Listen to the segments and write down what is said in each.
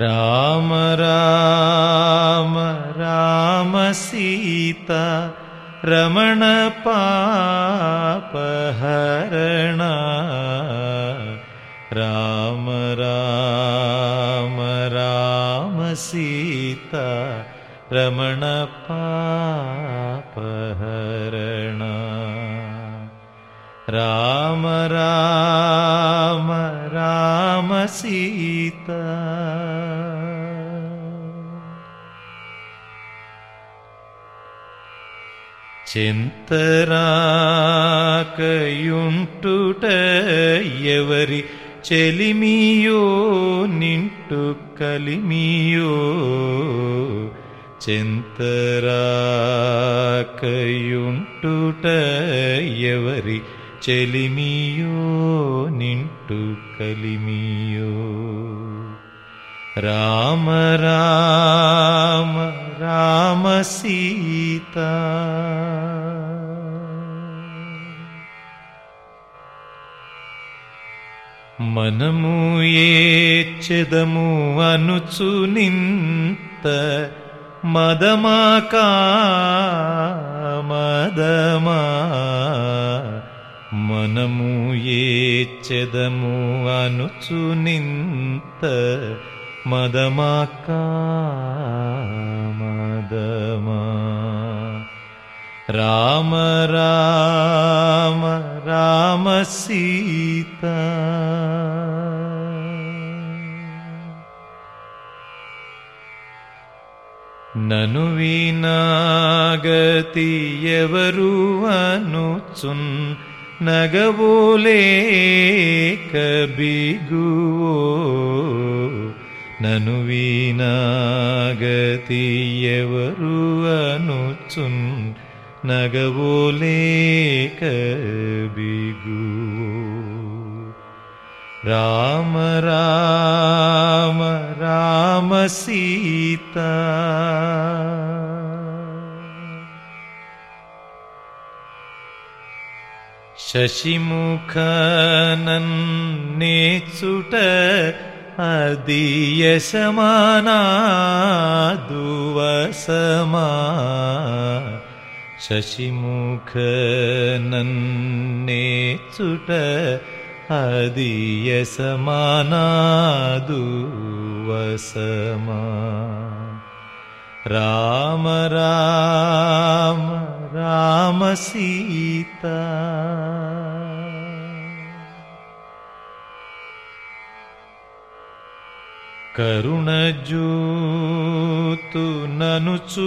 राम राम राम सीता रमण पापहरण राम राम राम सीता रमण पापहरण राम राम राम सीता చింతరాకయుంటుట ఎవరి చెలిమియో నింటు కలిమియో. చింతరాకయుంటుట ఎవరి చెలిమియో నింటు కలిమియో. రామ రామ రామ సీత. మనము ఏచెదము అనుచు నింత మదమా మదమా మనము ఏచెదము అనుచు నింత మదమాకా राम राम राम सीता। ननु विना यवरुवनुचुन् नगवोले कबिगुवो ननु विना यवरुवनुचुन् नगवोले कबिगु राम राम राम सीत। शशिमुखनुट अदीयशमाना दुवसमा शशिमुखनन्ने नन्ने चुट अदीयसमानादुवसमा राम राम राम सीता। करुणजूतु ननु चु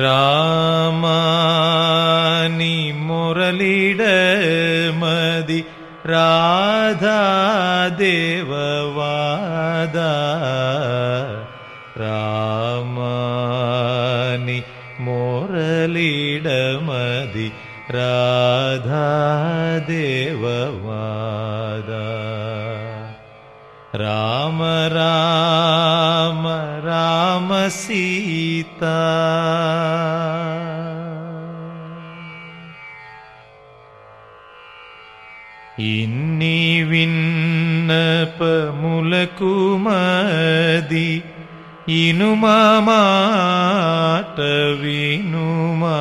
रा मोरलीडमी राधा रामी मोरलीडमी रा ीता इन्नि विपमुलकुमदिनु माटविमा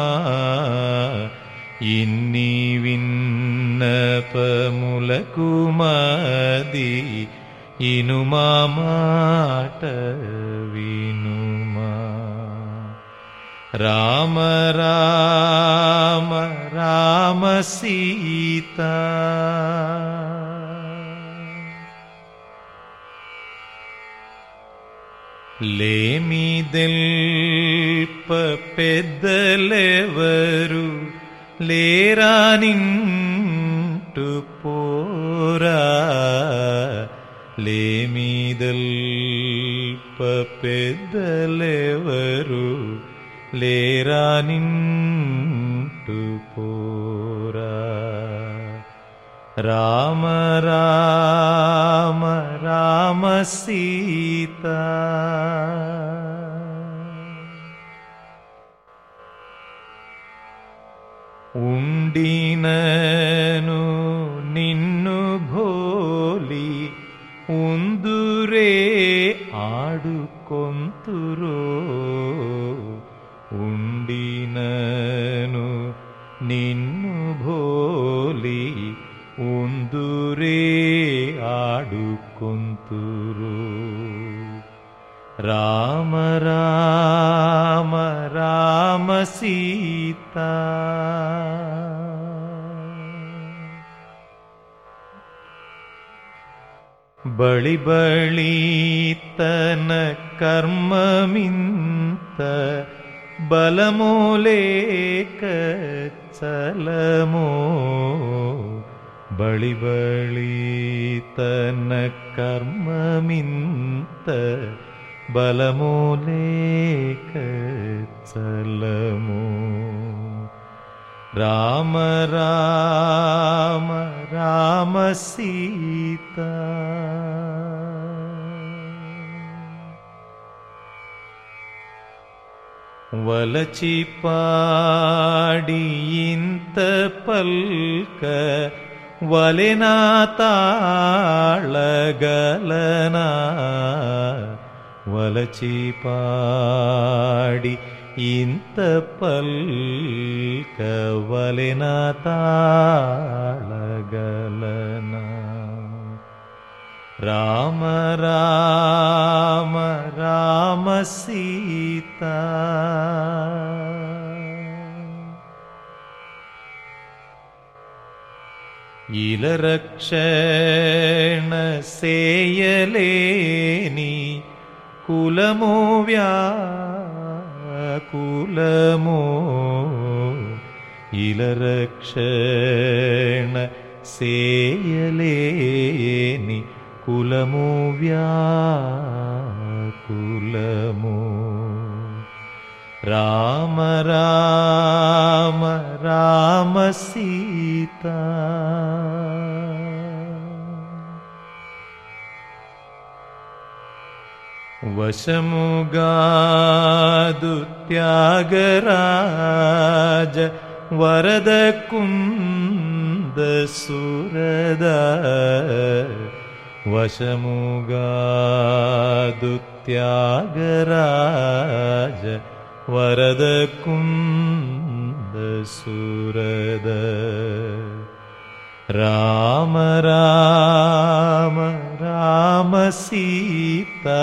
इपमुलकुमदिनुमाट राम राम राम सीता। लेमि दल पपेदलरु लेरी टुपोरा लेमि दल पपेदलरु लेरानिन्टु निर राम राम राम सीता उण्डीन कुन्दरे आडु कुन्दरो राम राम राम सीता बलिबलितनकर्ममि बलमो लेक चलमो बलिबितनकर्ममि बलमोले कलमो राम राम राम सीत। वलचिपाडि पल्क वलिना तालना वलचि पडि इन्त् पल् कवलिना तारगलना राम राम इल रक्षेण सेयले कुल मूव्या कुल मो इल रक्षेण शेयले कुल मूव्या राम राम रामसीता वशमुगादुत्यागराज वरदकुन्दसुरद वशमुगादुत्यागराज वरदकुन्दसुरद राम राम राम सीता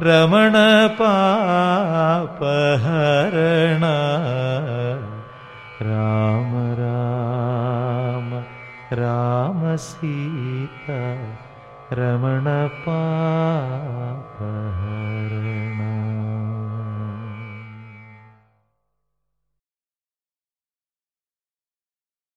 रमणपापहरण। राम राम राम सीता रमण